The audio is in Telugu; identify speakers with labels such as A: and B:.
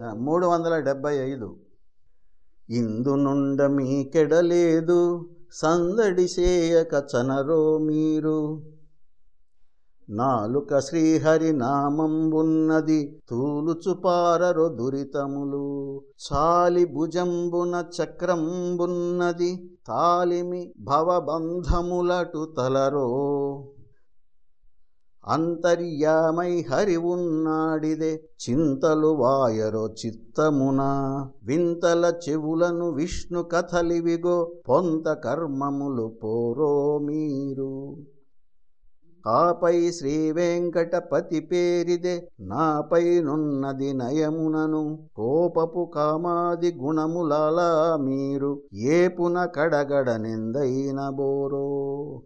A: మూడు వందల డెబ్భై ఐదు. ఇందు నుండ మీకెడలేదు సందడి చేయక చనరో మీరు. నాలుక శ్రీహరి నామంబున్నది తూలుచుపారరు దురితములు. చాలి భుజంబున చక్రంబున్నది తాలిమి భవబంధములటు తలరో. అంతర్యామై హరి ఉన్నాడిదే చింతలు వాయరో చిత్తమున. వింతల చెవులను విష్ణు కథలివిగో పొంత కర్మములు పోరో మీరు. ఆపై శ్రీ వెంకటపతి పేరిదే నాపై నున్నది నయమునను కోపపు కామాది గుణములాలా మీరు. ఏపున కడగడ నిందైన బోరో.